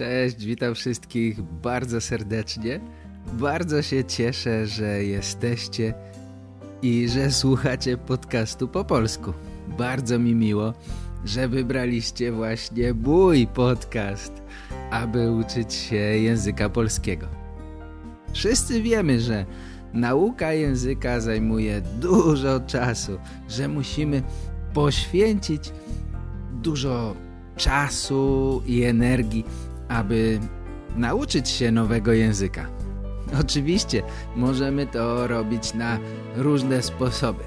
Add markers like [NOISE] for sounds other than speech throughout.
Cześć, witam wszystkich bardzo serdecznie. Bardzo się cieszę, że jesteście i że słuchacie podcastu po polsku. Bardzo mi miło, że wybraliście właśnie mój podcast, aby uczyć się języka polskiego. Wszyscy wiemy, że nauka języka zajmuje dużo czasu, że musimy poświęcić dużo czasu i energii, aby nauczyć się nowego języka. Oczywiście możemy to robić na różne sposoby.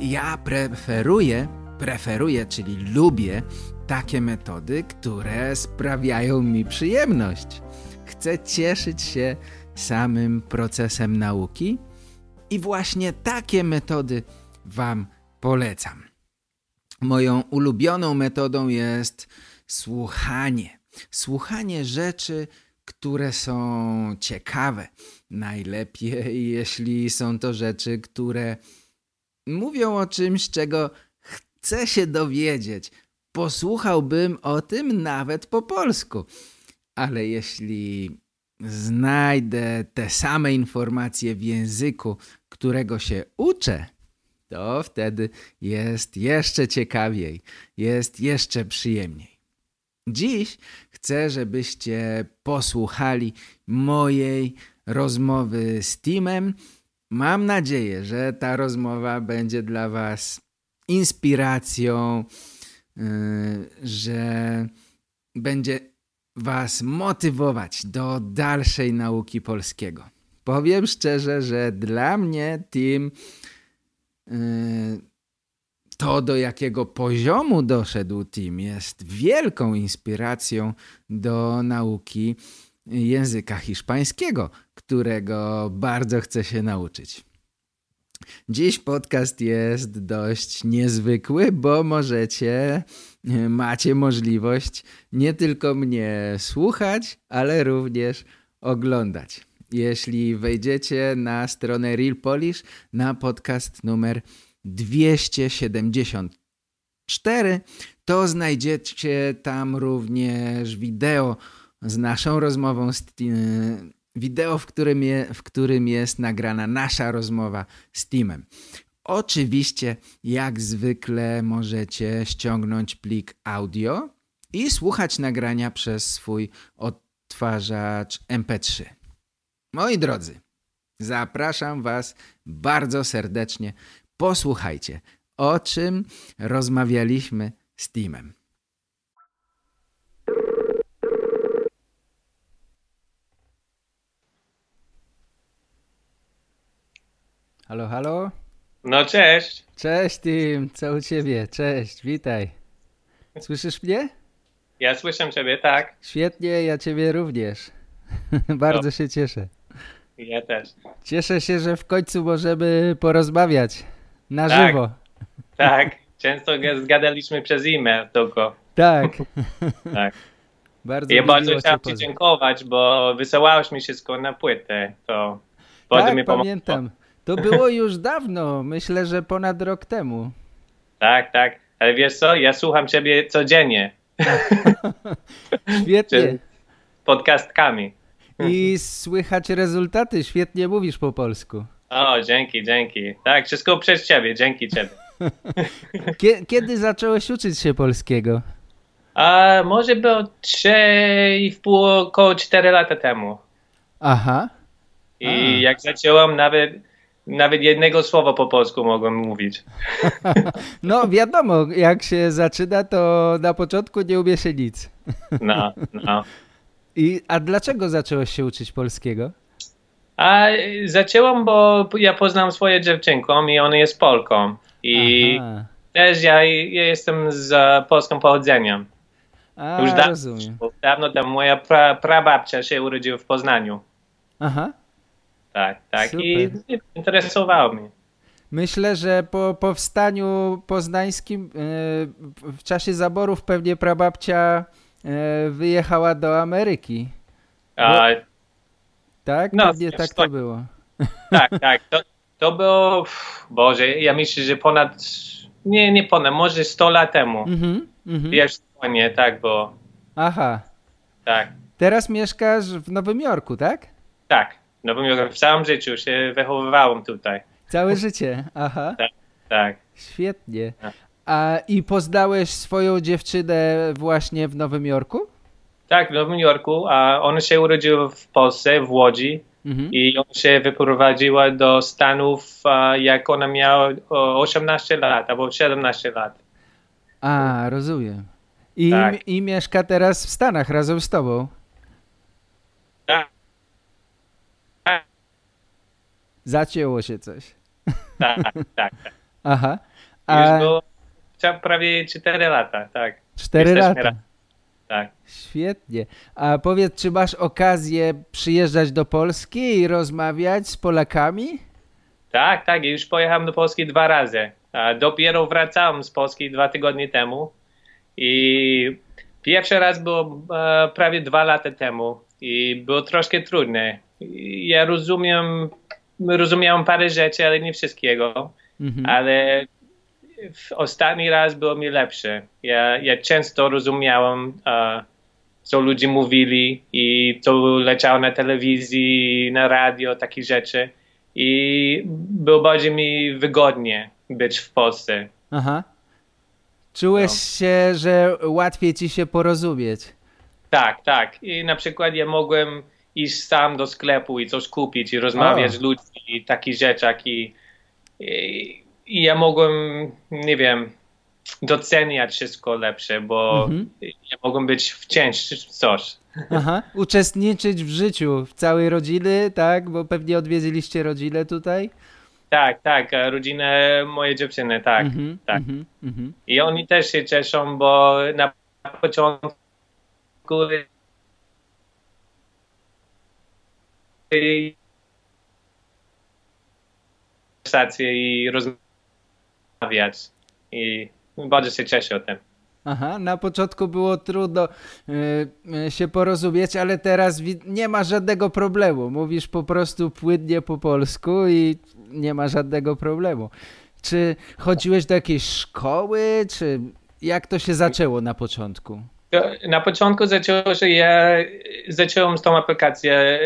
Ja preferuję, preferuję, czyli lubię takie metody, które sprawiają mi przyjemność. Chcę cieszyć się samym procesem nauki i właśnie takie metody Wam polecam. Moją ulubioną metodą jest słuchanie. Słuchanie rzeczy, które są ciekawe. Najlepiej, jeśli są to rzeczy, które mówią o czymś, czego chcę się dowiedzieć. Posłuchałbym o tym nawet po polsku. Ale jeśli znajdę te same informacje w języku, którego się uczę, to wtedy jest jeszcze ciekawiej, jest jeszcze przyjemniej. Dziś chcę, żebyście posłuchali mojej rozmowy z Timem. Mam nadzieję, że ta rozmowa będzie dla Was inspiracją, yy, że będzie Was motywować do dalszej nauki polskiego. Powiem szczerze, że dla mnie Tim yy, to, do jakiego poziomu doszedł Tim, jest wielką inspiracją do nauki języka hiszpańskiego, którego bardzo chcę się nauczyć. Dziś podcast jest dość niezwykły, bo możecie, macie możliwość nie tylko mnie słuchać, ale również oglądać. Jeśli wejdziecie na stronę Real Polish na podcast numer 274, to znajdziecie tam również wideo z naszą rozmową, z, wideo, w którym, je, w którym jest nagrana nasza rozmowa z Timem. Oczywiście, jak zwykle, możecie ściągnąć plik audio i słuchać nagrania przez swój odtwarzacz MP3. Moi drodzy, zapraszam Was bardzo serdecznie. Posłuchajcie, o czym rozmawialiśmy z Timem. Halo, halo? No cześć. Cześć Tim, co u ciebie? Cześć, witaj. Słyszysz mnie? Ja słyszę ciebie, tak. Świetnie, ja ciebie również. [LAUGHS] Bardzo no. się cieszę. Ja też. Cieszę się, że w końcu możemy porozmawiać na tak, żywo. Tak, często zgadaliśmy przez e-mail tylko. Tak. tak. Bardzo ja bardzo chciałem Ci dziękować, bo wysyłałeś mi wszystko na płytę. To tak, mi pamiętam. To było już dawno, myślę, że ponad rok temu. Tak, tak. Ale wiesz co, ja słucham ciebie codziennie. Świetnie. Podcastkami. I słychać rezultaty, świetnie mówisz po polsku. O, dzięki, dzięki. Tak, wszystko przez ciebie, dzięki ciebie. [LAUGHS] Kiedy zacząłeś uczyć się polskiego? A może było 3,5, około 4 lata temu. Aha. I A. jak zacząłem, nawet, nawet jednego słowa po polsku mogłem mówić. [LAUGHS] No wiadomo, jak się zaczyna, to na początku nie umie się nic. No, no. [LAUGHS] I, a dlaczego zacząłeś się uczyć polskiego? A zaczęłam, bo ja poznam swoją dziewczynką i ona jest Polką. I Aha. też ja, ja jestem z polskim pochodzeniem. A, Już da- rozumiem. Dawno temu moja pra, prababcia się urodziła w Poznaniu. Aha. Tak, tak. Super. I interesowało mnie. Myślę, że po powstaniu poznańskim e, w czasie zaborów pewnie prababcia e, wyjechała do Ameryki. A, Tak? No, pewnie tak to tak. było. tak, [LAUGHS] tak. To, to było, uff, Boże, ja myślę, że ponad, nie, nie ponad, może 100 lat temu. Mhm, mhm. Wiesz, nie, tak, bo Aha. tak, Teraz mieszkasz w Nowym Jorku, tak? tak. No bo ja w całym życiu się wychowywałem tutaj. Całe życie. Aha. Tak. Świetnie. Tak. A i poznałeś swoją dziewczynę właśnie w Nowym Jorku? Tak, w Nowym Jorku, a ona się urodziła w Polsce, w Łodzi Mhm. i ona się wyprowadziła do Stanów, jak ona miała o, 18 lat albo 17 lat. A, rozumiem. I, Tak. I mieszka teraz w Stanach razem z tobą. Tak, Zacięło się coś. tak, tak. [LAUGHS] tak. Aha. Już A było ca- prawie 4 lata, tak. cztery jesteśmy lata. razem. Tak. Świetnie. A powiedz, czy masz okazję przyjeżdżać do Polski i rozmawiać z Polakami? Tak, tak, już pojechałem do Polski dwa razy. A Dopiero wracałem z Polski dwa tygodnie temu i pierwszy raz było e, prawie dwa lata temu i było troszkę trudne. I Ja rozumiem, rozumiałem parę rzeczy, ale nie wszystkiego, Mhm. ale ostatni raz było mi lepsze. Ja, ja często rozumiałem, e, co ludzie mówili i co leciało na telewizji, na radio, takie rzeczy. I było bardziej mi wygodnie być w Polsce. Aha. Czułeś No. się, że łatwiej ci się porozumieć. Tak, tak. I na przykład ja mogłem iść sam do sklepu i coś kupić i rozmawiać O. z ludźmi i takich rzeczach i, i, i ja mogłem, nie wiem, doceniać wszystko lepsze, bo Mhm. ja mogłem być w części coś. Aha. Uczestniczyć w życiu w całej rodziny, tak? Bo pewnie odwiedziliście rodzinę tutaj. Tak, tak, rodzinę mojej dziewczyny, tak, Mhm, tak. mhm, mhm. I oni też się cieszą, bo na początku i rozmawiać. I bardzo się cieszę o tym. Aha, na początku było trudno y, y, się porozumieć, ale teraz nie ma żadnego problemu. Mówisz po prostu płynnie po polsku i nie ma żadnego problemu. Czy chodziłeś do jakiejś szkoły, czy jak to się zaczęło na początku? Na początku zaczęło się, ja zacząłem z tą aplikację,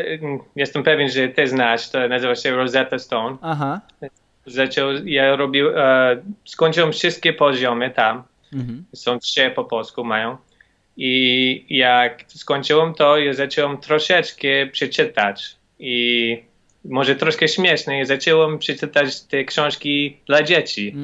jestem pewien, że ty znasz, to nazywa się Rosetta Stone. Aha. Zaczął, ja robił, e, skończyłem wszystkie poziomy tam. Mhm. są trzy po polsku mają. I jak skończyłem to, ja zacząłem troszeczkę przeczytać. I może troszkę śmieszne, ja zacząłem przeczytać te książki dla dzieci.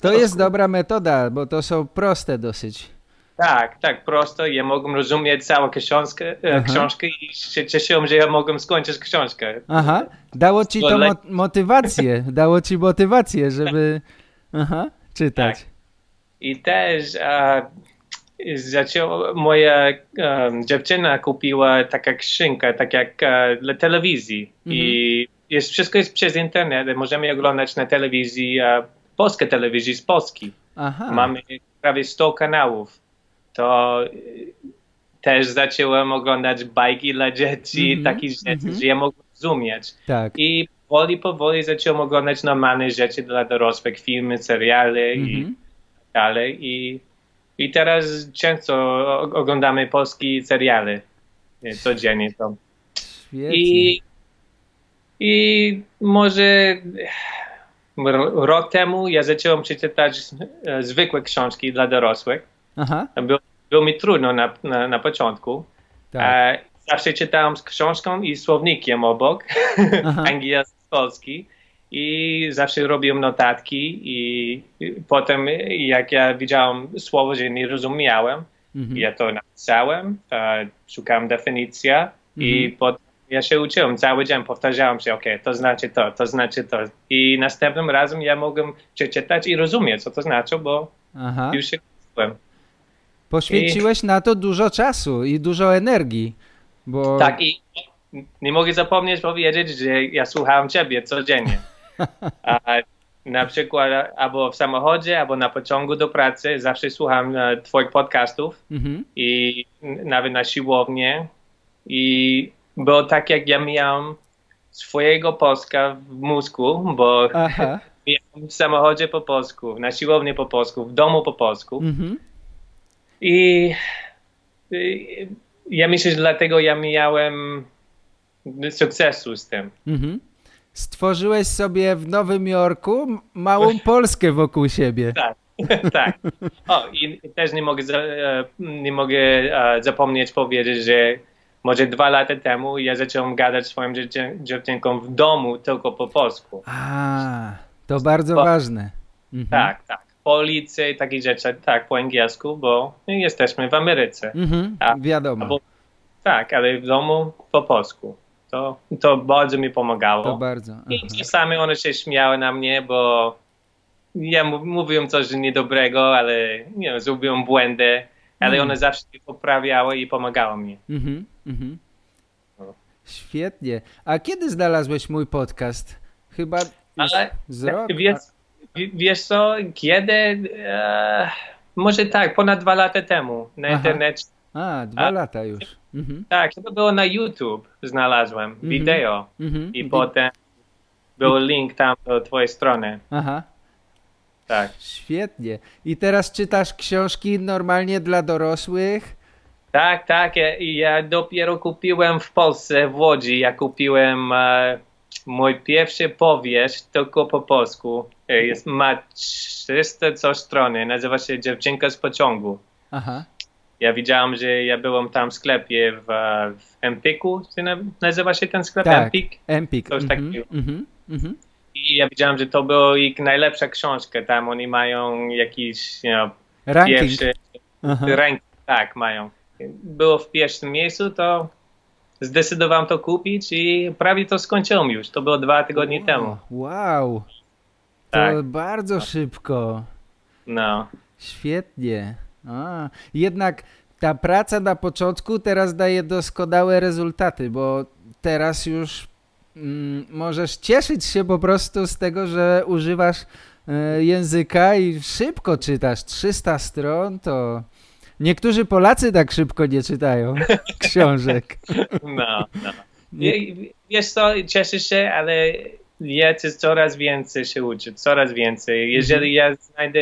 To jest dobra metoda, bo to są proste dosyć. Tak, tak, prosto. Ja mogłem rozumieć całą książkę, e, Aha. książkę i się cieszyłem, że ja mogłem skończyć książkę. Aha, dało ci to mo- motywację, dało ci motywację, żeby aha, czytać. Tak. I też e, zaczęło, moja e, dziewczyna kupiła taka skrzynka, tak jak e, dla telewizji. I jest, wszystko jest przez internet. Możemy oglądać na telewizji, e, polskie telewizji z Polski. Aha. Mamy prawie 100 kanałów. To e, też zacząłem oglądać bajki dla dzieci, Mhm, takie rzeczy, mhm. że ja mogłem rozumieć. Tak. I powoli, powoli zacząłem oglądać normalne rzeczy dla dorosłych, filmy, seriale i Mhm. dalej. I, I teraz często oglądamy polskie seriale codziennie. To. Świetnie. I, I może rok temu ja zacząłem czytać e, zwykłe książki dla dorosłych. Aha, Było, było mi trudno na, na, na początku. tak. E, zawsze czytałem z książką i słownikiem obok, [LAUGHS] angielski, polski. I zawsze robiłem notatki i, i potem jak ja widziałem słowo, że nie rozumiałem, Mhm. ja to napisałem, e, szukałem definicja i Mhm. potem ja się uczyłem cały dzień, powtarzałem się, ok, to znaczy to, to znaczy to. I następnym razem ja mogłem przeczytać i rozumieć, co to znaczy, bo Aha. już się uczyłem. Poświęciłeś na to dużo czasu i dużo energii, bo... Tak, i nie mogę zapomnieć powiedzieć, że ja słuchałem ciebie codziennie. [LAUGHS] A, na przykład albo w samochodzie, albo na pociągu do pracy zawsze słucham e, twoich podcastów Mhm. i nawet na siłownię. I było tak, jak ja miałem swojego polska w mózgu, bo Aha. [LAUGHS] miałem w samochodzie po polsku, na siłowni po polsku, w domu po polsku. Mhm. I i ja myślę, że dlatego ja miałem sukcesu z tym. Mhm. Stworzyłeś sobie w Nowym Jorku małą [LAUGHS] Polskę wokół siebie. Tak, [LAUGHS] tak. O, i też nie mogę, e, nie mogę e, zapomnieć powiedzieć, że może dwa lata temu ja zacząłem gadać z swoją dziewczyn- dziewczynką w domu tylko po polsku. A, to bardzo Bo- ważne. Mhm. Tak, tak. Po ulicy, takie rzeczy, tak, po angielsku, bo jesteśmy w Ameryce. Mhm. A- Wiadomo, Albo, tak, ale w domu po polsku. To, to bardzo mi pomagało. to bardzo. I czasami one się śmiały na mnie, bo ja mów- mówiłem coś niedobrego, ale nie wiem, zrobiłem błędy, ale Mm. one zawsze poprawiały i pomagały mi. Mhm. Mhm. No. Świetnie. A kiedy znalazłeś mój podcast? Chyba Ale z rok? Wiesz co, kiedy? E, może tak, ponad dwa lata temu na Aha. internecie. A, dwa A- lata już. Mhm. Tak, to było na YouTube, znalazłem wideo Mhm. i potem był link tam do twojej strony. Aha. Tak. Świetnie. I teraz czytasz książki normalnie dla dorosłych? Tak, tak. Ja, ja dopiero kupiłem w Polsce, w Łodzi, ja kupiłem e, mój pierwszy powieść tylko po polsku. E, Jest, ma 300 coś strony, nazywa się Dziewczynka z pociągu. Aha. Ja widziałem, że ja byłem tam w sklepie w, e, w Empiku, nazywa się ten sklep Tak. Empik? Empik. Coś Mhm. takiego. Mhm. Mhm. I ja widziałem, że to była ich najlepsza książka. Tam oni mają jakiś you know, Ranking. pierwszy Aha. ranking, tak, mają. Było w pierwszym miejscu, to zdecydowałem to kupić i prawie to skończyłem już. To było dwa tygodnie temu. Wow. To Tak. bardzo szybko. No. Świetnie. A, jednak ta praca na początku teraz daje doskonałe rezultaty, bo teraz już mm, możesz cieszyć się po prostu z tego, że używasz e, języka i szybko czytasz. 300 stron to... Niektórzy Polacy tak szybko nie czytają [LAUGHS] książek. No, no. Nie- Wiesz co, cieszę się, ale ja chcę coraz więcej się uczyć, coraz więcej. Jeżeli ja znajdę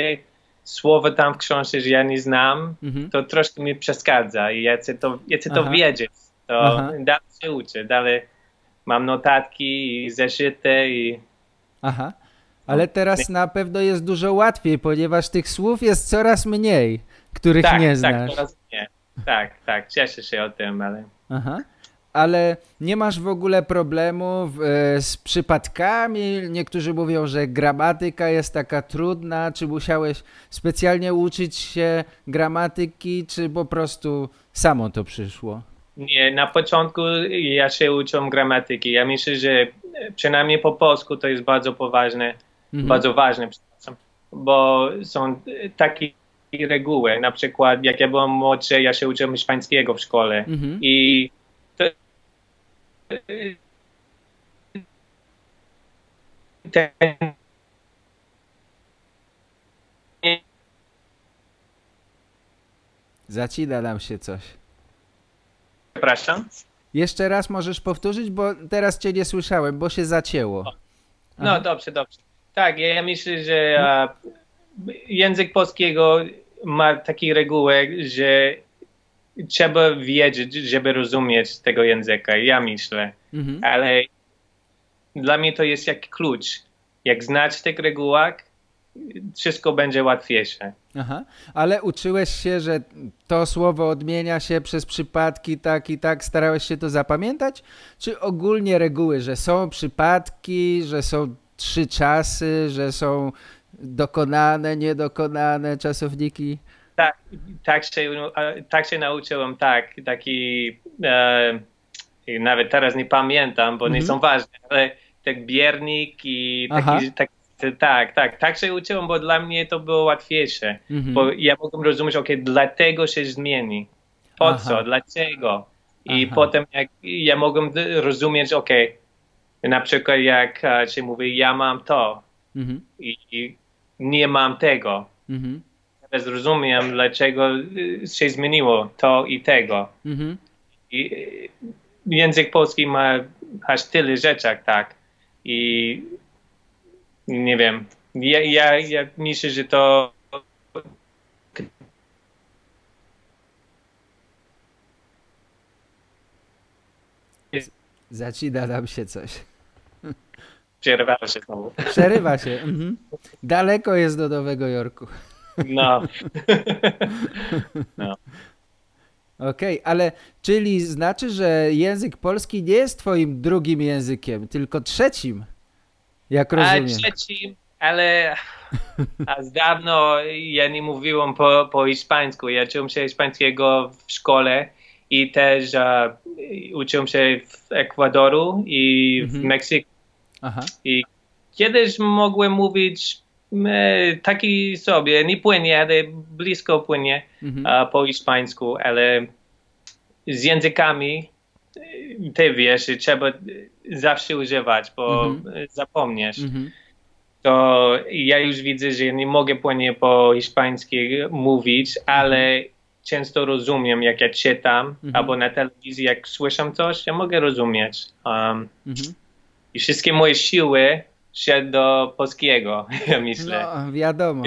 słowo tam w książce, że ja nie znam, Mhm. to troszkę mi przeszkadza i ja chcę to, ja chcę to wiedzieć. To Aha. dalej się uczę, dalej mam notatki i zeszyty i Aha. Ale teraz na pewno jest dużo łatwiej, ponieważ tych słów jest coraz mniej, których tak, nie tak, znasz. coraz nie. Tak, tak, cieszę się o tym, ale Aha. Ale nie masz w ogóle problemów e, z przypadkami? Niektórzy mówią, że gramatyka jest taka trudna. Czy musiałeś specjalnie uczyć się gramatyki, czy po prostu samo to przyszło? nie, na początku ja się uczyłem gramatyki. Ja myślę, że przynajmniej po polsku to jest bardzo poważne, Mhm. bardzo ważne, bo są takie reguły. Na przykład jak ja byłem młodszy, ja się uczyłem hiszpańskiego w szkole Mhm. i to, ten Zacina nam się coś. przepraszam. Jeszcze raz możesz powtórzyć, bo teraz cię nie słyszałem, bo się zacięło. No Aha. dobrze, dobrze. Tak, ja myślę, że język polskiego ma takie reguły, że trzeba wiedzieć, żeby rozumieć tego języka. Ja myślę, Mhm. ale dla mnie to jest jak klucz. Jak znać tych regułach, wszystko będzie łatwiejsze. Aha, ale uczyłeś się, że to słowo odmienia się przez przypadki tak i tak, starałeś się to zapamiętać? Czy ogólnie reguły, że są przypadki, że są trzy czasy, że są dokonane, niedokonane czasowniki? Tak, tak, się, tak się nauczyłem, tak. Taki, e, nawet teraz nie pamiętam, bo nie Mhm. są ważne, ale tak biernik i taki, Ty- Tak, tak. Tak się uczyłem, bo dla mnie to było łatwiejsze. Mhm. Bo ja mogłem rozumieć, ok, dlatego się zmieni. Po Aha. co? Dlaczego? I Aha. potem jak ja mogłem rozumieć, ok, na przykład jak e, się mówi, ja mam to Mhm. i nie mam tego. Mhm. Teraz rozumiem, dlaczego y, się zmieniło to i tego. Mhm. I y, język polski ma aż tyle rzeczy, tak. I nie wiem. Ja, ja, ja myślę, że to Zacina nam się coś. Przerwało się znowu. Przerywa się. Mhm. Daleko jest do Nowego Jorku. [LAUGHS] No. Okej, ale czyli znaczy, że język polski nie jest twoim drugim językiem, tylko trzecim. Jak rozumiem. trzecim, ale a z dawno ja nie mówiłem po, po hiszpańsku. Ja uczyłem się hiszpańskiego w szkole i też e, uczyłem się w Ekwadoru i w Mhm. Meksyku. Aha. I kiedyś mogłem mówić taki sobie, nie płynnie, ale blisko płynnie Mhm. po hiszpańsku, ale z językami e, ty wiesz, trzeba zawsze używać, bo Mhm. zapomniesz. Mhm. To ja już widzę, że nie mogę płynnie po hiszpańsku mówić, ale często rozumiem, jak ja czytam, Mhm. albo na telewizji, jak słyszę coś, ja mogę rozumieć. Um, Mhm. I wszystkie moje siły szedł do polskiego, [LAUGHS] ja myślę. No, wiadomo.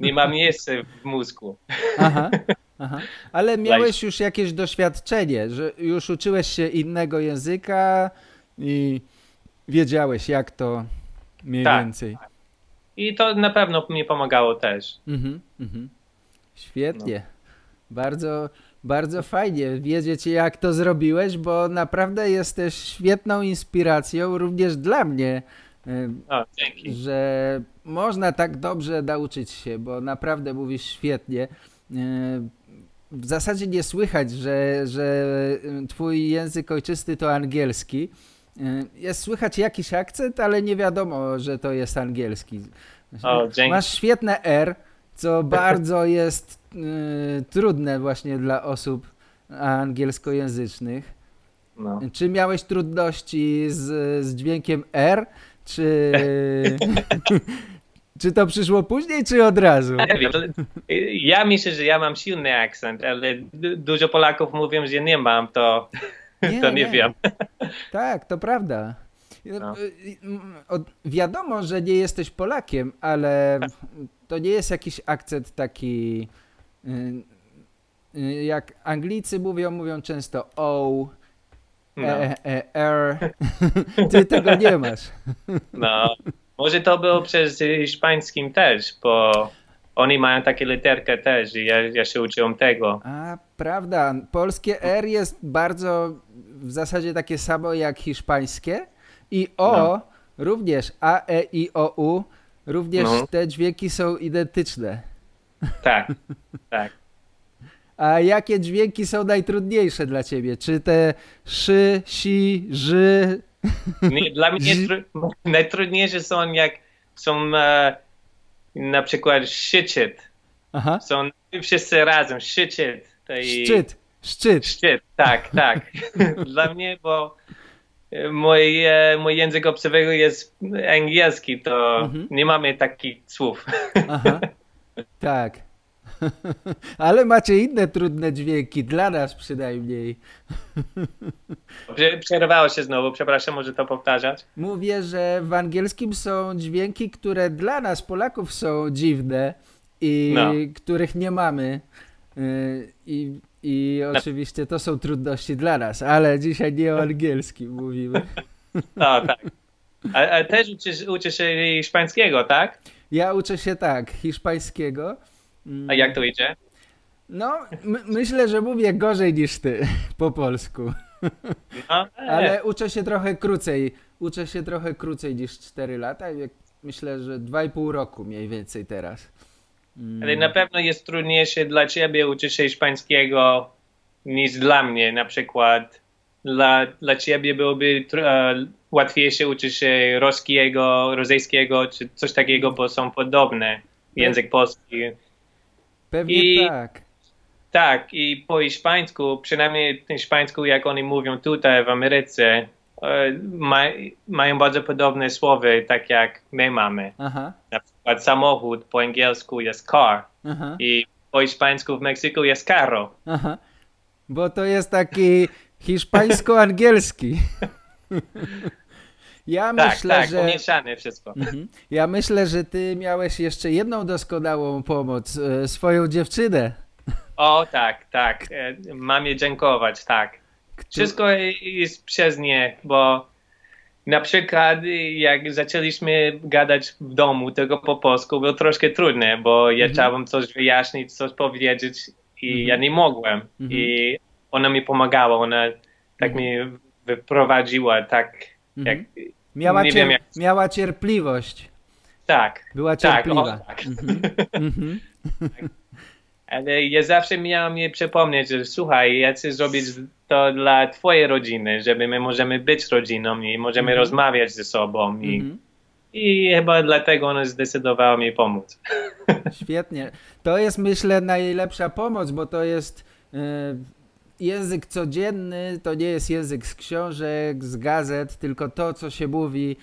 Nie ma miejsca w mózgu. Aha. Aha. Ale miałeś już jakieś doświadczenie, że już uczyłeś się innego języka i wiedziałeś, jak to mniej Tak. więcej. I to na pewno mi pomagało też. Mhm, mhm. Świetnie. Bardzo, bardzo fajnie wiedzieć, jak to zrobiłeś, bo naprawdę jesteś świetną inspiracją również dla mnie, O, dzięki. że można tak dobrze nauczyć się, bo naprawdę mówisz świetnie. W zasadzie nie słychać, że, że twój język ojczysty to angielski. Jest słychać jakiś akcent, ale nie wiadomo, że to jest angielski. O. Masz świetne R, co bardzo jest y, trudne właśnie dla osób angielskojęzycznych. No. Czy miałeś trudności z, z dźwiękiem R, czy, [LAUGHS] czy to przyszło później, czy od razu? Ja myślę, że ja mam silny akcent, ale du- dużo Polaków mówią, że nie mam, to Nie, to nie, nie. wiem. Tak, to prawda. No. Y, y, wiadomo, że nie jesteś Polakiem, ale to nie jest jakiś akcent taki. Y, y, Jak Anglicy mówią, mówią często O, No, e, e, R. [LAUGHS] Ty tego nie masz. no. Może to było przez hiszpańskim też, bo oni mają takie literkę też i ja, ja się uczyłem tego. A, prawda. Polskie R jest bardzo w zasadzie takie samo jak hiszpańskie. I O No. również. A, E, I, O, U. Również No. te dźwięki są identyczne. Tak, tak. A jakie dźwięki są najtrudniejsze dla ciebie? Czy te szy, si, ży? Nie, dla mnie [LAUGHS] tru- najtrudniejsze są jak są e, na przykład szczyt. Aha. Są wszyscy razem, i- Szczyt, szczyt. Szczyt, tak, tak. [LAUGHS] Dla mnie, bo e, mój, e, mój język obcego jest angielski, to Mhm. nie mamy takich słów. Aha. [LAUGHS] Tak. [LAUGHS] Ale macie inne trudne dźwięki, dla nas przynajmniej. Prze- Przerwało się znowu, przepraszam, może to powtarzać? Mówię, że w angielskim są dźwięki, które dla nas, Polaków, są dziwne i No. których nie mamy. Y, I, I oczywiście to są trudności dla nas, ale dzisiaj nie o angielskim mówimy. [LAUGHS] No, tak. A, a też uczysz, uczysz się hiszpańskiego, tak? Ja uczę się tak, hiszpańskiego. A jak to idzie? No, my, myślę, że mówię gorzej niż ty [LAUGHS] po polsku, No, e, [LAUGHS] ale uczę się trochę krócej. Uczę się trochę krócej niż 4 lata. Myślę, że 2,5 roku mniej więcej teraz. Mm. ale na pewno jest trudniejsze dla ciebie uczyć się hiszpańskiego niż dla mnie. Na przykład dla, dla ciebie byłoby uczyć się rosyjskiego, rosyjskiego czy coś takiego, bo są podobne. Język polski. Pewnie I- tak. Tak, i po hiszpańsku, przynajmniej hiszpańsku, jak oni mówią tutaj w Ameryce, e, ma, mają bardzo podobne słowy, tak jak my mamy. Aha, Na przykład samochód po angielsku jest car aha, i po hiszpańsku w Meksyku jest carro. aha. Bo to jest taki hiszpańsko-angielski. [LAUGHS] Ja Tak, myślę, tak, że... pomieszane wszystko. Mhm. Ja myślę, że ty miałeś jeszcze jedną doskonałą pomoc, e, swoją dziewczynę. O tak, tak, e, mamie dziękować, tak. Wszystko jest przez nie, bo na przykład jak zaczęliśmy gadać w domu tylko po polsku, było troszkę trudne, bo ja chciałem coś wyjaśnić, coś powiedzieć i ja nie mogłem. I ona mi pomagała, ona tak mi wyprowadziła, tak jak... Miała, cier- wiem, jak- miała cierpliwość. Tak, Była tak, cierpliwa. o, [LAUGHS] tak. Mhm. [LAUGHS] Ale ja zawsze miałam jej przypomnieć, że słuchaj, ja chcę zrobić to dla twojej rodziny, żeby my możemy być rodziną i możemy rozmawiać ze sobą i, Mhm. i chyba dlatego ona zdecydowała mi pomóc. [LAUGHS] Świetnie. To jest myślę najlepsza pomoc, bo to jest e, język codzienny, to nie jest język z książek, z gazet, tylko to, co się mówi.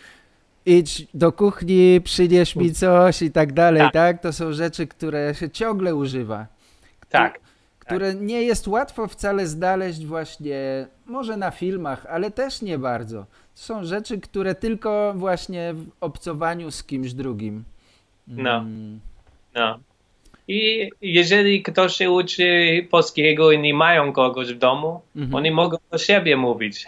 Idź do kuchni, przynieś mi coś i tak dalej, Tak. tak? To są rzeczy, które się ciągle używa. Tak, które nie jest łatwo wcale znaleźć właśnie, może na filmach, ale też nie bardzo. Są rzeczy, które tylko właśnie w obcowaniu z kimś drugim. No. Mm, no. I jeżeli ktoś się uczy polskiego i nie mają kogoś w domu, Mhm. oni mogą do siebie mówić.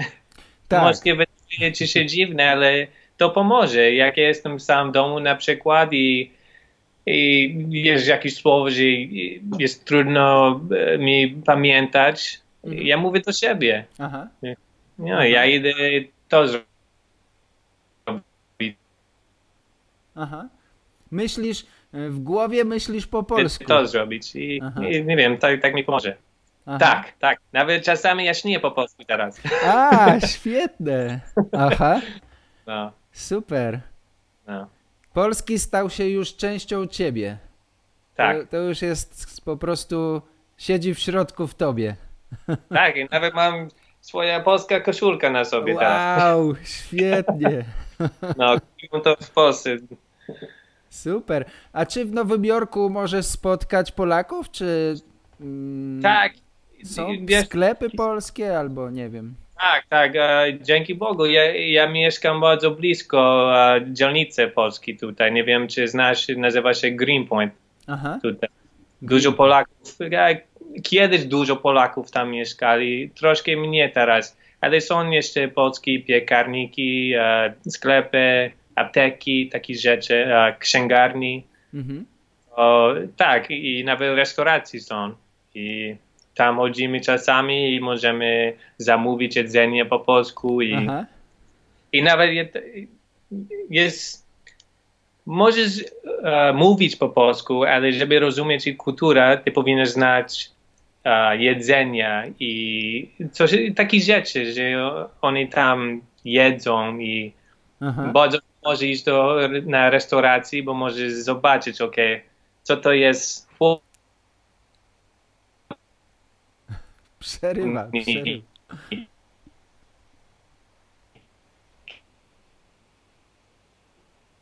Tak, [LAUGHS] Może wydaje ci się dziwne, ale to pomoże. Jak ja jestem sam w domu na przykład i, i jest jakieś słowo, że jest trudno e, mi pamiętać, Mhm. ja mówię do siebie. aha. No, ja idę to zrobić. Aha. Myślisz, w głowie myślisz po polsku. To zrobić i, i nie wiem, tak, tak mi pomoże. Aha. Tak, tak. Nawet czasami ja śnię po polsku teraz. A, [LAUGHS] świetne. Aha, No, super. no. Polski stał się już częścią ciebie. Tak, To, to już jest po prostu, siedzi w środku w tobie. [LAUGHS] tak. I nawet mam swoja polska koszulka na sobie teraz. Wow, świetnie. [LAUGHS] No, to w Polsce. Super. A czy w Nowym Jorku możesz spotkać Polaków, czy mm, Tak. są Wiesz, sklepy polskie albo nie wiem? Tak, tak. e, Dzięki Bogu. Ja, ja mieszkam bardzo blisko e, dzielnicy Polski tutaj. Nie wiem, czy znasz, nazywa się Greenpoint Aha, tutaj. Dużo Polaków. ja- Kiedyś dużo Polaków tam mieszkali, troszkę mniej teraz. Ale są jeszcze polskie piekarniki, e, sklepy, apteki, takie rzeczy, księgarni. mhm. O, tak, i nawet restauracje są. I tam chodzimy czasami i możemy zamówić jedzenie po polsku i, Aha. i nawet je, jest możesz e, mówić po polsku, ale żeby rozumieć ich kulturę, ty powinieneś znać e, jedzenia i coś, takie rzeczy, że oni tam jedzą i Aha. bardzo może iść do, na restauracji, bo możesz zobaczyć, ok, co to jest Przerywa, przerywa.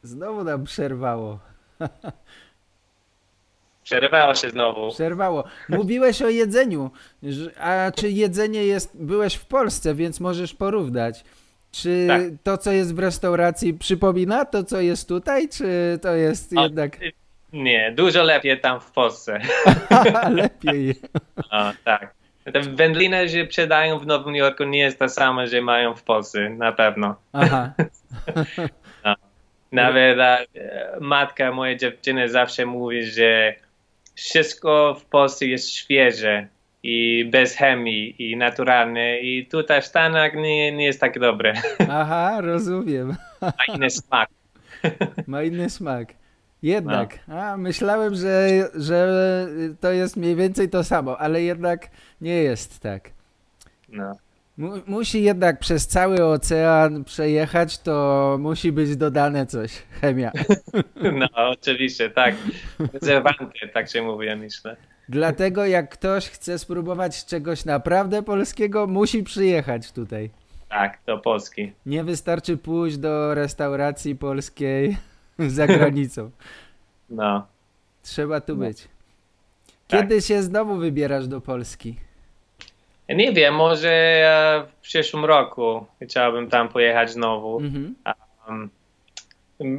Znowu nam przerwało. Przerywało się znowu. Przerwało. Mówiłeś o jedzeniu. A czy jedzenie jest. Byłeś w Polsce, więc możesz porównać. Czy Tak. to, co jest w restauracji, przypomina to, co jest tutaj, czy to jest O, jednak Nie, dużo lepiej tam w Polsce. [LAUGHS] lepiej? [LAUGHS] O, tak. Te wędliny, że sprzedają w Nowym Jorku nie jest to samo, że mają w Polsce, na pewno. Aha. [LAUGHS] Nawet e, matka mojej dziewczyny zawsze mówi, że wszystko w Polsce jest świeże i bez chemii i naturalne i tutaj w Stanach nie, nie jest tak dobre. [LAUGHS] Aha, rozumiem. [LAUGHS] Ma inny smak. [LAUGHS] Ma inny smak. Jednak. No. A, myślałem, że, że to jest mniej więcej to samo, ale jednak nie jest tak. No. Mu- musi jednak przez cały ocean przejechać, to musi być dodane coś, chemia. No, oczywiście, tak. Rezerwanty, tak się mówi, ja myślę. Dlatego jak ktoś chce spróbować czegoś naprawdę polskiego, musi przyjechać tutaj. Tak, do Polski. Nie wystarczy pójść do restauracji polskiej [LAUGHS] za granicą. No. Trzeba tu No. być. Tak. Kiedy się znowu wybierasz do Polski? Nie wiem, może e, w przyszłym roku chciałbym tam pojechać znowu. Mhm. Um,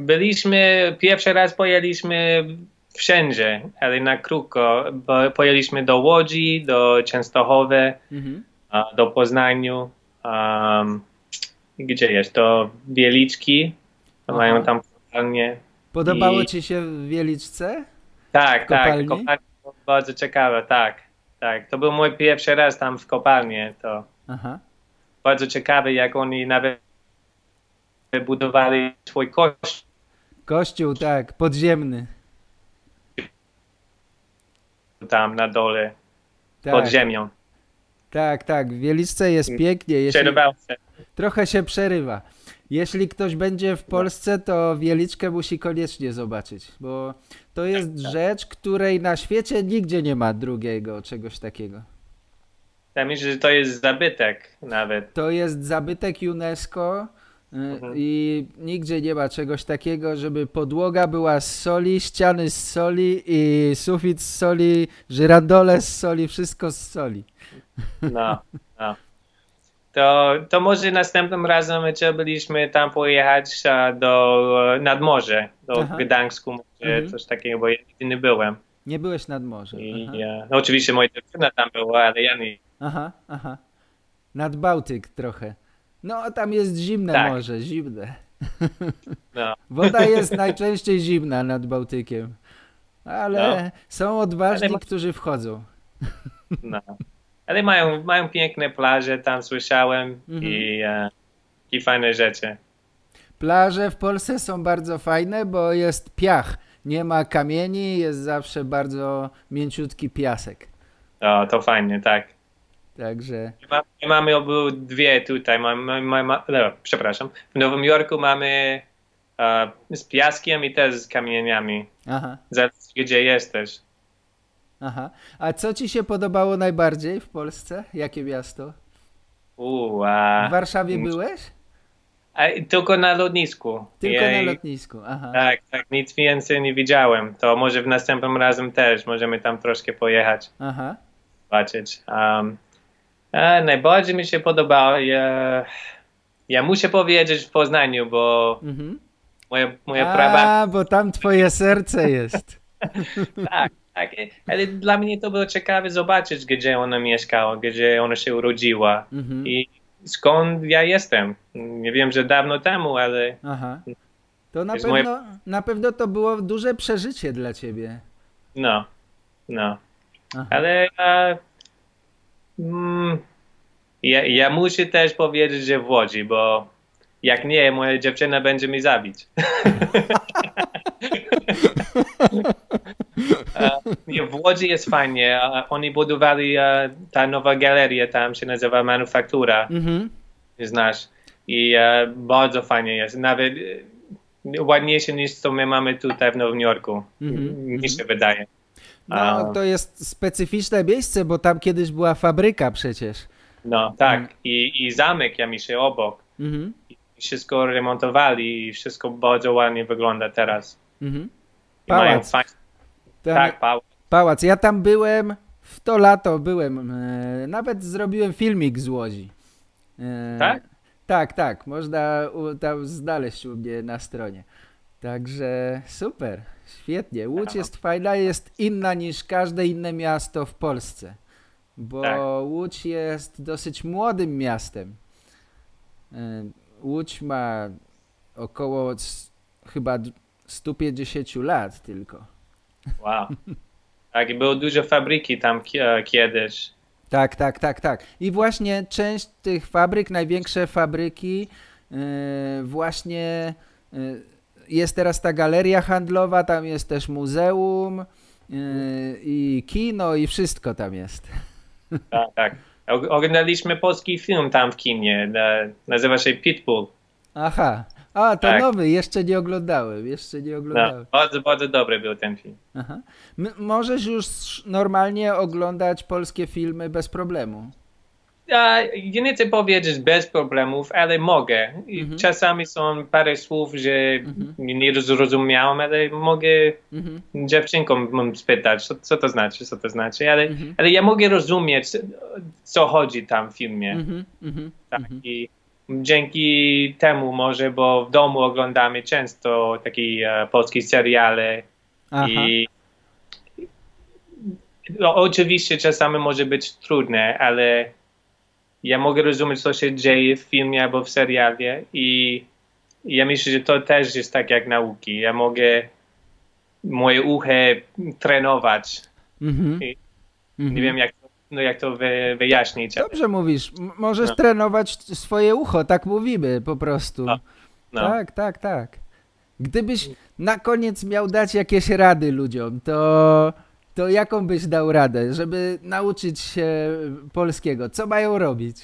byliśmy, pierwszy raz pojechaliśmy wszędzie, ale na krótko. Pojechaliśmy do Łodzi, do Częstochowy, Mhm. do Poznaniu. Um, gdzie jest? Do Wieliczki. Aha. Mają tam kopalnię. Podobało I- ci się w Wieliczce? Tak, kopalni? tak. Kopalnia była bardzo ciekawe, tak. Tak, to był mój pierwszy raz tam w kopalni. To Aha. bardzo ciekawe, jak oni nawet budowali swój kościół Kościół, tak, podziemny. Tam na dole, Tak, pod ziemią. tak, tak. W Wieliczce jest pięknie. Jeśli... Przerywał się. Trochę się przerywa. Jeśli ktoś będzie w Polsce, to Wieliczkę musi koniecznie zobaczyć, bo to jest rzecz, której na świecie nigdzie nie ma drugiego czegoś takiego. Ja myślę, że to jest zabytek nawet. To jest zabytek UNESCO Mhm. i nigdzie nie ma czegoś takiego, żeby podłoga była z soli, ściany z soli i sufit z soli, żyrandole z soli, wszystko z soli. No, no. To, to może następnym razem chcielibyśmy tam pojechać do, nad morze, do Aha. Gdańsku, może Mhm. coś takiego, bo ja nigdy nie byłem. Nie byłeś nad morzem. I, e, no, oczywiście moja dziewczyna tam była, ale ja nie. Aha, aha. Nad Bałtyk trochę. No, tam jest zimne Tak. morze, zimne. [LAUGHS] No, Woda jest najczęściej zimna nad Bałtykiem. Ale No. są odważni, Ale ma- którzy wchodzą. no. Ale mają, mają piękne plaże, tam słyszałem Mhm. i, e, i fajne rzeczy. Plaże w Polsce są bardzo fajne, bo jest piach. Nie ma kamieni, jest zawsze bardzo mięciutki piasek. O, to fajnie, tak. Także Ma- My mamy obu dwie tutaj. Mamy, mamy, ma- no, przepraszam. W Nowym Jorku mamy e, z piaskiem i też z kamieniami. aha, Zależy gdzie jesteś. aha. A co ci się podobało najbardziej w Polsce? Jakie miasto? U, W Warszawie byłeś? a, tylko na lotnisku. Tylko na I- lotnisku, aha. Tak, tak, nic więcej nie widziałem. To może w następnym razem też możemy tam troszkę pojechać, Aha. zobaczyć. Um, a, najbardziej mi się podobało. Ja, ja muszę powiedzieć w Poznaniu, bo Mhm. moja, moja prawa. A, bo tam twoje serce jest. [LAUGHS] Tak, tak. Ale dla mnie to było ciekawe zobaczyć, gdzie ona mieszkała, gdzie ona się urodziła Mhm. i skąd ja jestem. Nie wiem, że dawno temu, ale Aha. To na jest moje- pewno, na pewno to było duże przeżycie dla ciebie. no, no. Aha. Ale e, ja, ja muszę też powiedzieć, że w Łodzi, bo jak nie, moja dziewczyna będzie mi zabić. [LAUGHS] E, w Łodzi jest fajnie. Oni budowali e, ta nowa galeria, tam się nazywa Manufaktura, Mhm. znasz. I e, bardzo fajnie jest. Nawet ładniejsze niż co my mamy tutaj w Nowym Jorku. Mhm, Mi się wydaje. No, to jest specyficzne miejsce, bo tam kiedyś była fabryka przecież. No, tak. I, I zamek, ja myślę, obok. Mhm. Wszystko remontowali i wszystko bardzo ładnie wygląda teraz. Mhm. Pałac. fajny, Tam, tak, pałac. Pałac. Ja tam byłem, w to lato byłem. E, nawet zrobiłem filmik z Łodzi. E, Tak? Tak, tak. Można u, tam znaleźć u mnie na stronie. Także super, świetnie. Łódź Aha. jest fajna, jest inna niż każde inne miasto w Polsce. Bo Tak. Łódź jest dosyć młodym miastem. E, Łódź ma około chyba d- 150 lat tylko. Wow. Tak, i było dużo fabryki tam e, kiedyś. Tak, tak, tak, tak. I właśnie część tych fabryk, największe fabryki, yy, właśnie jest teraz ta galeria handlowa, tam jest też muzeum yy, i kino i wszystko tam jest. Tak, tak, Og- Oglądaliśmy polski film tam w kinie, na, nazywa się Pitbull. Aha. A, to Tak. nowy, jeszcze nie oglądałem, jeszcze nie No, oglądałem. bardzo, bardzo dobry był ten film. Aha. Możesz już normalnie oglądać polskie filmy bez problemu. Ja, ja nie chcę powiedzieć bez problemów, ale mogę. Mhm. Czasami są parę słów, że nie zrozumiałem, ale mogę Mhm. dziewczynkom spytać, co, co to znaczy, co to znaczy, ale, Mhm. ale ja mogę rozumieć, co chodzi tam w filmie. Mhm. Mhm. Tak, i dzięki temu może, bo w domu oglądamy często takie e, polskie seriale Aha. i no, oczywiście czasami może być trudne, ale ja mogę rozumieć, co się dzieje w filmie albo w serialie i ja myślę, że to też jest tak jak nauki. Ja mogę moje ucho trenować. Mhm. I- Mhm. Nie wiem, jak, no, jak to wy, wyjaśnić. Dobrze mówisz, możesz No. trenować swoje ucho, tak mówimy po prostu. No. No. Tak, tak, tak. Gdybyś na koniec miał dać jakieś rady ludziom, to, to jaką byś dał radę, żeby nauczyć się polskiego? Co mają robić?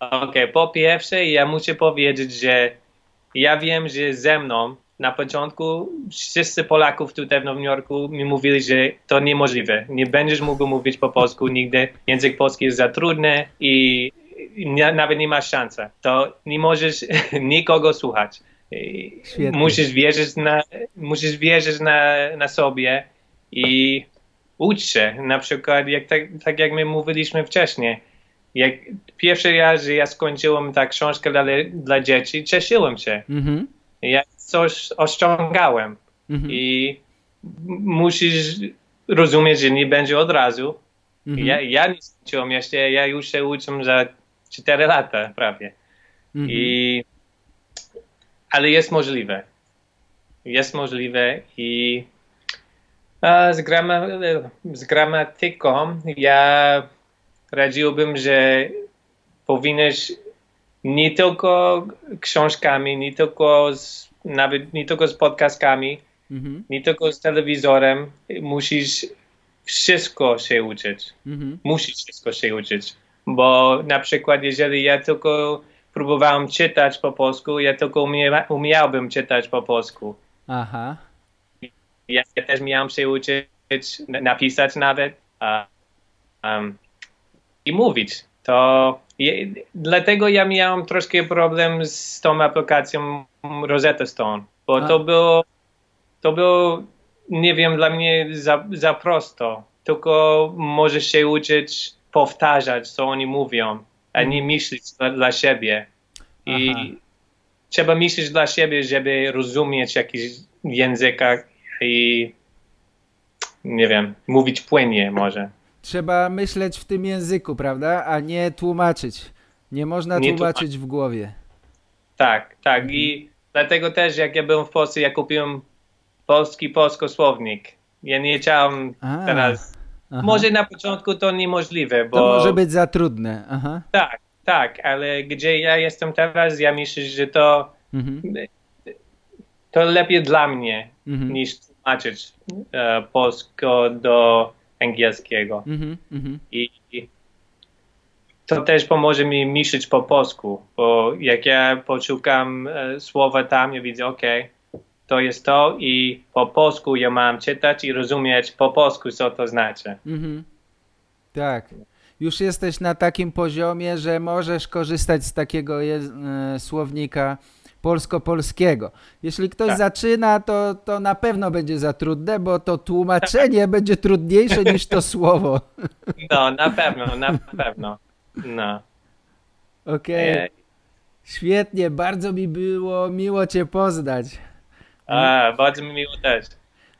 Okej, po pierwsze, ja muszę powiedzieć, że ja wiem, że ze mną na początku wszyscy Polaków tutaj w Nowym Jorku mi mówili, że to niemożliwe. Nie będziesz mógł mówić po polsku nigdy. Język polski jest za trudny i nie, nawet nie masz szansy. To nie możesz [LAUGHS] nikogo słuchać. Świetnie. Musisz wierzyć, na, musisz wierzyć na, na sobie i ucz się. Na przykład, jak, tak, tak jak my mówiliśmy wcześniej, jak pierwszy raz, że ja skończyłem tak książkę dla, dla dzieci, cieszyłem się. Mhm. Ja coś osiągałem Mhm. i musisz rozumieć, że nie będzie od razu. Mhm. Ja, ja nie skończyłem jeszcze, ja już się uczę za 4 lata prawie. Mhm. I, ale jest możliwe. Jest możliwe i a z, grama, z gramatyką ja radziłbym, że powinieneś nie tylko książkami, nie tylko z, nawet nie tylko z podcastami, Mhm. nie tylko z telewizorem, musisz wszystko się uczyć Mhm. musisz wszystko się uczyć. Bo na przykład, jeżeli ja tylko próbowałem czytać po polsku, ja tylko umiałbym czytać po polsku. Aha. Ja, ja też miałem się uczyć na- napisać nawet a, um, i mówić. To je, dlatego ja miałem troszkę problem z tą aplikacją Rosetta Stone, bo A. to było, to było, nie wiem, dla mnie za, za prosto. Tylko możesz się uczyć powtarzać, co oni mówią, a nie myśleć dla, dla siebie. I Aha. trzeba myśleć dla siebie, żeby rozumieć jakiś języka i nie wiem, mówić płynnie może. Trzeba myśleć w tym języku, prawda? A nie tłumaczyć. Nie można Nie tłumaczyć w głowie. Tak, tak. I dlatego też jak ja byłem w Polsce, ja kupiłem polski polskosłownik. Ja nie chciałem A, teraz. Aha. Może na początku to niemożliwe, bo. To może być za trudne. Aha. Tak, tak, ale gdzie ja jestem teraz, ja myślę, że to, Mhm. to lepiej dla mnie Mhm. niż tłumaczyć e, polsko do angielskiego. Mhm. Mhm. I to też pomoże mi myśleć po polsku, bo jak ja poszukam e, słowa tam, ja widzę, ok, to jest to i po polsku ja mam czytać i rozumieć po polsku, co to znaczy. Mhm. Tak. Już jesteś na takim poziomie, że możesz korzystać z takiego e, słownika polsko-polskiego. Jeśli ktoś Tak. zaczyna, to, to na pewno będzie za trudne, bo to tłumaczenie będzie trudniejsze niż to [LAUGHS] słowo. No, na pewno, na pewno. No. Okej, E, świetnie, bardzo mi było miło Cię poznać. A, bardzo mi miło też.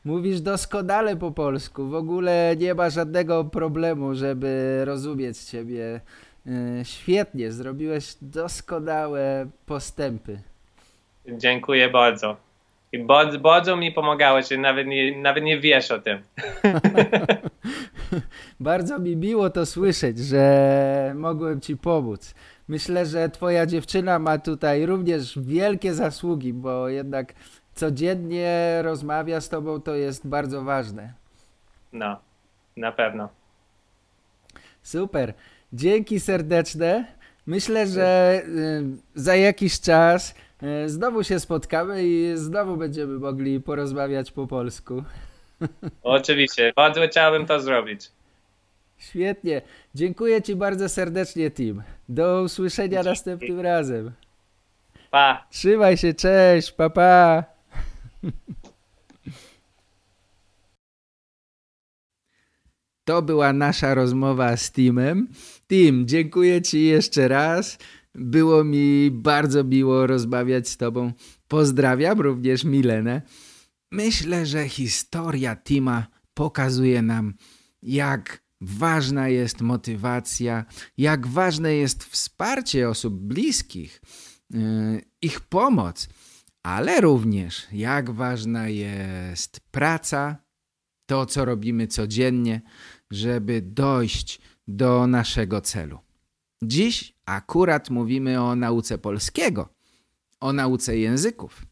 Mówisz doskonale po polsku, w ogóle nie ma żadnego problemu, żeby rozumieć Ciebie. E, Świetnie, zrobiłeś doskonałe postępy. Dziękuję bardzo. I bardzo, bardzo mi pomagałeś, nawet nie, nawet nie wiesz o tym. [LAUGHS] Bardzo mi miło to słyszeć, że mogłem Ci pomóc. Myślę, że Twoja dziewczyna ma tutaj również wielkie zasługi, bo jednak codziennie rozmawia z Tobą, to jest bardzo ważne. No, na pewno. Super. Dzięki serdeczne. Myślę, że y, za jakiś czas y, znowu się spotkamy i znowu będziemy mogli porozmawiać po polsku. [LAUGHS] Oczywiście, bardzo chciałbym to zrobić. Świetnie. Dziękuję Ci bardzo serdecznie, Tim. Do usłyszenia następnym razem. Pa! Trzymaj się, cześć, pa pa. To była nasza rozmowa z Timem. Tim, dziękuję Ci jeszcze raz. Było mi bardzo miło rozmawiać z Tobą. Pozdrawiam również Milenę. Myślę, że historia Tima pokazuje nam, jak ważna jest motywacja, jak ważne jest wsparcie osób bliskich, yy, ich pomoc, ale również jak ważna jest praca, to co robimy codziennie, żeby dojść do naszego celu. Dziś akurat mówimy o nauce polskiego, o nauce języków,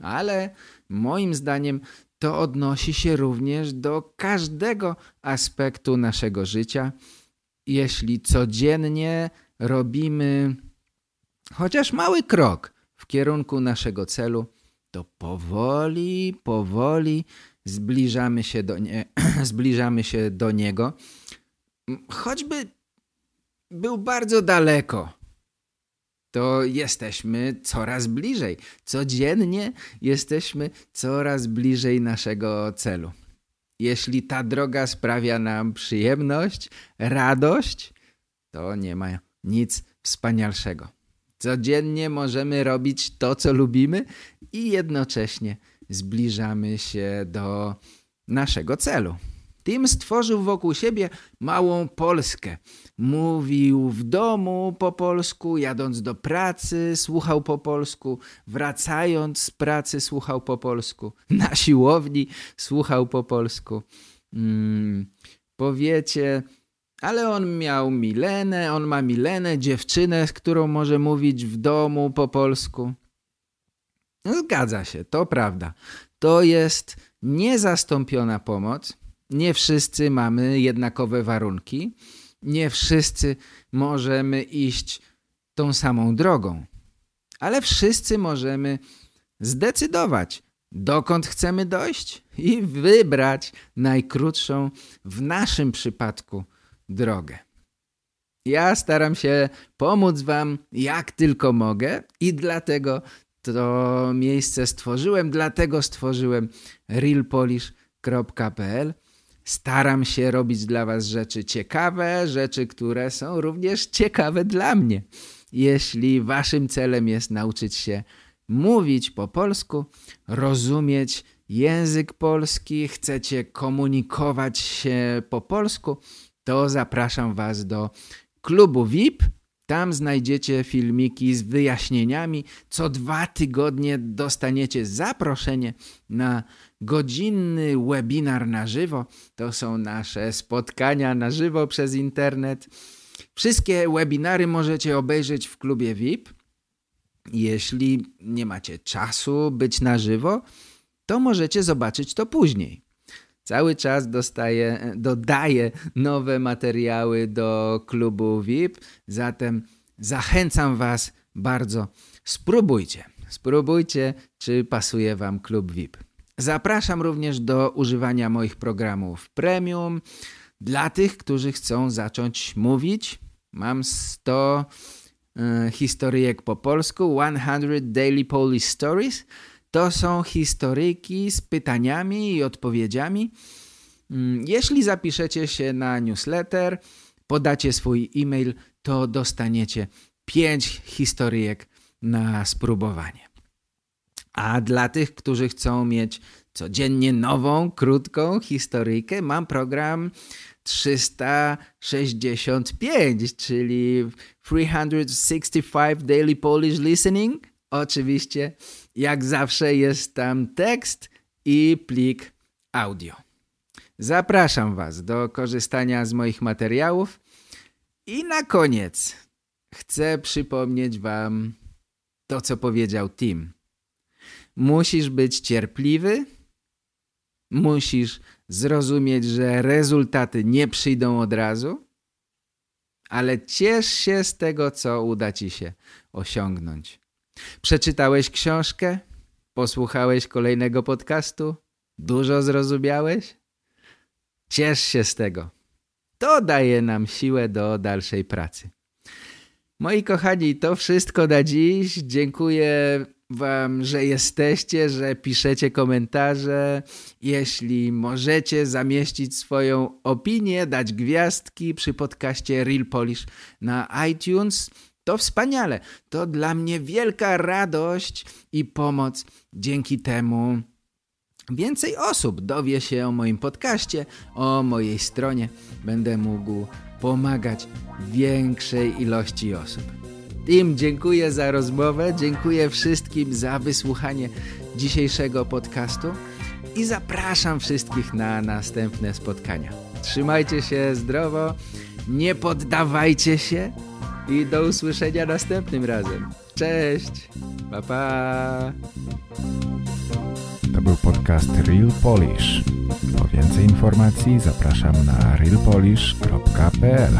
ale moim zdaniem to odnosi się również do każdego aspektu naszego życia. Jeśli codziennie robimy chociaż mały krok w kierunku naszego celu, to powoli, powoli zbliżamy się do, nie, [CLEARS THROAT] zbliżamy się do niego. Choćby był bardzo daleko, to jesteśmy coraz bliżej. Codziennie jesteśmy coraz bliżej naszego celu. Jeśli ta droga sprawia nam przyjemność, radość, to nie ma nic wspanialszego. Codziennie możemy robić to, co lubimy i jednocześnie zbliżamy się do naszego celu. Tim stworzył wokół siebie małą Polskę. Mówił w domu po polsku, jadąc do pracy słuchał po polsku, wracając z pracy słuchał po polsku, [LAUGHS] na siłowni słuchał po polsku. Hmm, powiecie, ale on miał Milenę, on ma Milenę, dziewczynę, z którą może mówić w domu po polsku. Zgadza się, to prawda. To jest niezastąpiona pomoc. Nie wszyscy mamy jednakowe warunki. Nie wszyscy możemy iść tą samą drogą. Ale wszyscy możemy zdecydować, dokąd chcemy dojść i wybrać najkrótszą w naszym przypadku drogę. Ja staram się pomóc Wam jak tylko mogę i dlatego to miejsce stworzyłem, dlatego stworzyłem realpolish.pl. Staram się robić dla Was rzeczy ciekawe, rzeczy, które są również ciekawe dla mnie. Jeśli Waszym celem jest nauczyć się mówić po polsku, rozumieć język polski, chcecie komunikować się po polsku, to zapraszam Was do klubu VIP – tam znajdziecie filmiki z wyjaśnieniami. Co dwa tygodnie dostaniecie zaproszenie na godzinny webinar na żywo. To są nasze spotkania na żywo przez internet. Wszystkie webinary możecie obejrzeć w klubie VIP. Jeśli nie macie czasu być na żywo, to możecie zobaczyć to później. Cały czas dostaję, dodaję nowe materiały do klubu VIP, zatem zachęcam Was bardzo. Spróbujcie, spróbujcie, czy pasuje Wam klub VIP. Zapraszam również do używania moich programów premium. Dla tych, którzy chcą zacząć mówić, mam 100 y, historyjek po polsku, 100 Daily Polish Stories – to są historyjki z pytaniami i odpowiedziami. Mm, jeśli zapiszecie się na newsletter, podacie swój e-mail, to dostaniecie 5 historyjek na spróbowanie. A dla tych, którzy chcą mieć codziennie nową, krótką historyjkę, mam program 365, czyli 365 Daily Polish Listening. Oczywiście jak zawsze jest tam tekst i plik audio. Zapraszam Was do korzystania z moich materiałów i na koniec chcę przypomnieć Wam to, co powiedział Tim. Musisz być cierpliwy, musisz zrozumieć, że rezultaty nie przyjdą od razu, ale ciesz się z tego, co uda ci się osiągnąć. Przeczytałeś książkę? Posłuchałeś kolejnego podcastu? Dużo zrozumiałeś? Ciesz się z tego. To daje nam siłę do dalszej pracy. Moi kochani, to wszystko na dziś. Dziękuję Wam, że jesteście, że piszecie komentarze. Jeśli możecie zamieścić swoją opinię, dać gwiazdki przy podcaście Real Polish na iTunes, to wspaniale. To dla mnie wielka radość i pomoc. Dzięki temu więcej osób dowie się o moim podcaście, o mojej stronie. Będę mógł pomagać większej ilości osób. Im dziękuję za rozmowę, dziękuję wszystkim za wysłuchanie dzisiejszego podcastu i zapraszam wszystkich na następne spotkania. Trzymajcie się zdrowo, nie poddawajcie się i do usłyszenia następnym razem. Cześć, pa pa. To był podcast Real Polish. Po więcej informacji zapraszam na realpolish.pl